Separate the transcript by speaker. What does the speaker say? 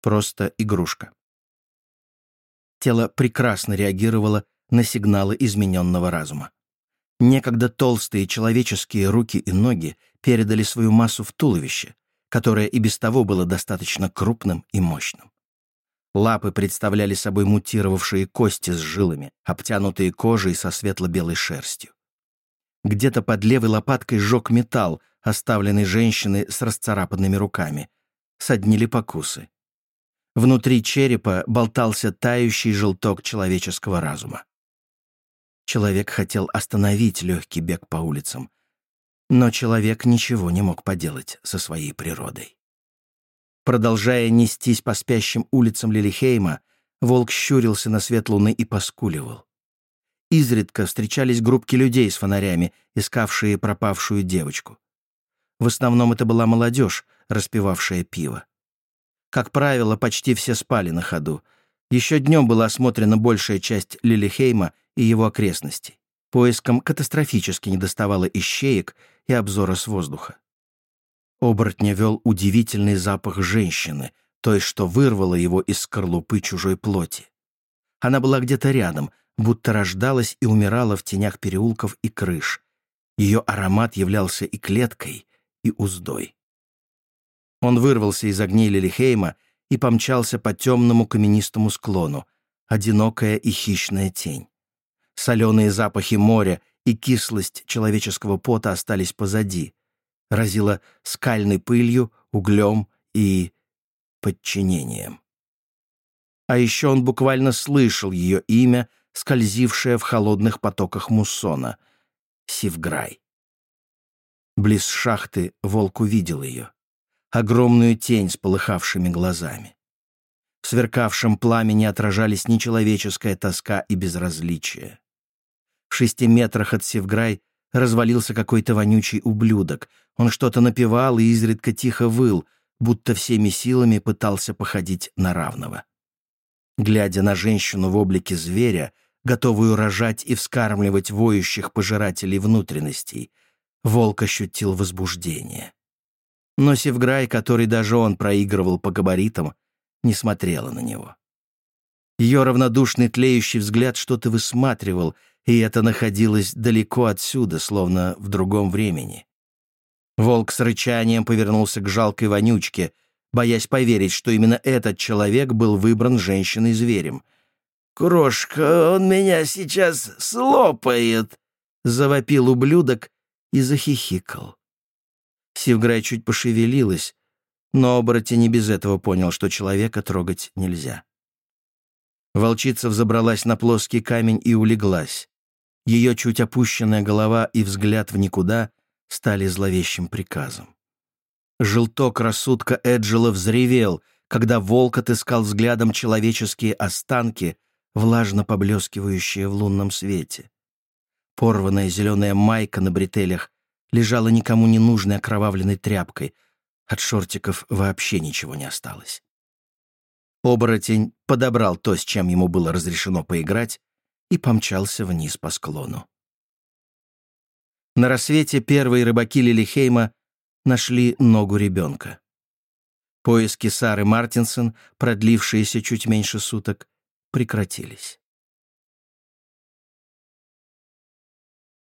Speaker 1: Просто игрушка. Тело прекрасно реагировало на сигналы измененного разума. Некогда толстые человеческие руки и ноги передали свою массу в туловище, которое и без того было достаточно крупным и мощным. Лапы представляли собой мутировавшие кости с жилами, обтянутые кожей со светло-белой шерстью. Где-то под левой лопаткой сжег металл, оставленный женщиной с расцарапанными руками. Соднили покусы. Внутри черепа болтался тающий желток человеческого разума. Человек хотел остановить легкий бег по улицам, но человек ничего не мог поделать со своей природой. Продолжая нестись по спящим улицам Лилихейма, волк щурился на свет луны и поскуливал. Изредка встречались группки людей с фонарями, искавшие пропавшую девочку. В основном это была молодежь, распивавшая пиво. Как правило, почти все спали на ходу. Еще днем была осмотрена большая часть Лилихейма и его окрестностей. Поиском катастрофически недоставало ищеек и обзора с воздуха. Оборотня вел удивительный запах женщины, той, что вырвала его из скорлупы чужой плоти. Она была где-то рядом, будто рождалась и умирала в тенях переулков и крыш. Ее аромат являлся и клеткой, и уздой. Он вырвался из огней Лилихейма и помчался по темному каменистому склону, одинокая и хищная тень. Соленые запахи моря и кислость человеческого пота остались позади разило скальной пылью, углем и подчинением. А еще он буквально слышал ее имя, скользившее в холодных потоках муссона — Сивграй. Близ шахты волк увидел ее, огромную тень с полыхавшими глазами. В сверкавшем пламени отражались нечеловеческая тоска и безразличие. В шести метрах от Севграй развалился какой-то вонючий ублюдок. Он что-то напевал и изредка тихо выл, будто всеми силами пытался походить на равного. Глядя на женщину в облике зверя, готовую рожать и вскармливать воющих пожирателей внутренностей, волк ощутил возбуждение. Но Севграй, который даже он проигрывал по габаритам, не смотрела на него. Ее равнодушный тлеющий взгляд что-то высматривал — и это находилось далеко отсюда, словно в другом времени. Волк с рычанием повернулся к жалкой вонючке, боясь поверить, что именно этот человек был выбран женщиной-зверем. «Крошка, он меня сейчас слопает!» — завопил ублюдок и захихикал. Сивграй чуть пошевелилась, но оборотень не без этого понял, что человека трогать нельзя. Волчица взобралась на плоский камень и улеглась. Ее чуть опущенная голова и взгляд в никуда стали зловещим приказом. Желток рассудка Эджела взревел, когда волк отыскал взглядом человеческие останки, влажно поблескивающие в лунном свете. Порванная зеленая майка на бретелях лежала никому не нужной окровавленной тряпкой. От шортиков вообще ничего не осталось. Оборотень подобрал то, с чем ему было разрешено поиграть, и помчался вниз по склону. На рассвете первые рыбаки Лилихейма нашли ногу ребенка. Поиски Сары Мартинсон, продлившиеся чуть меньше суток, прекратились.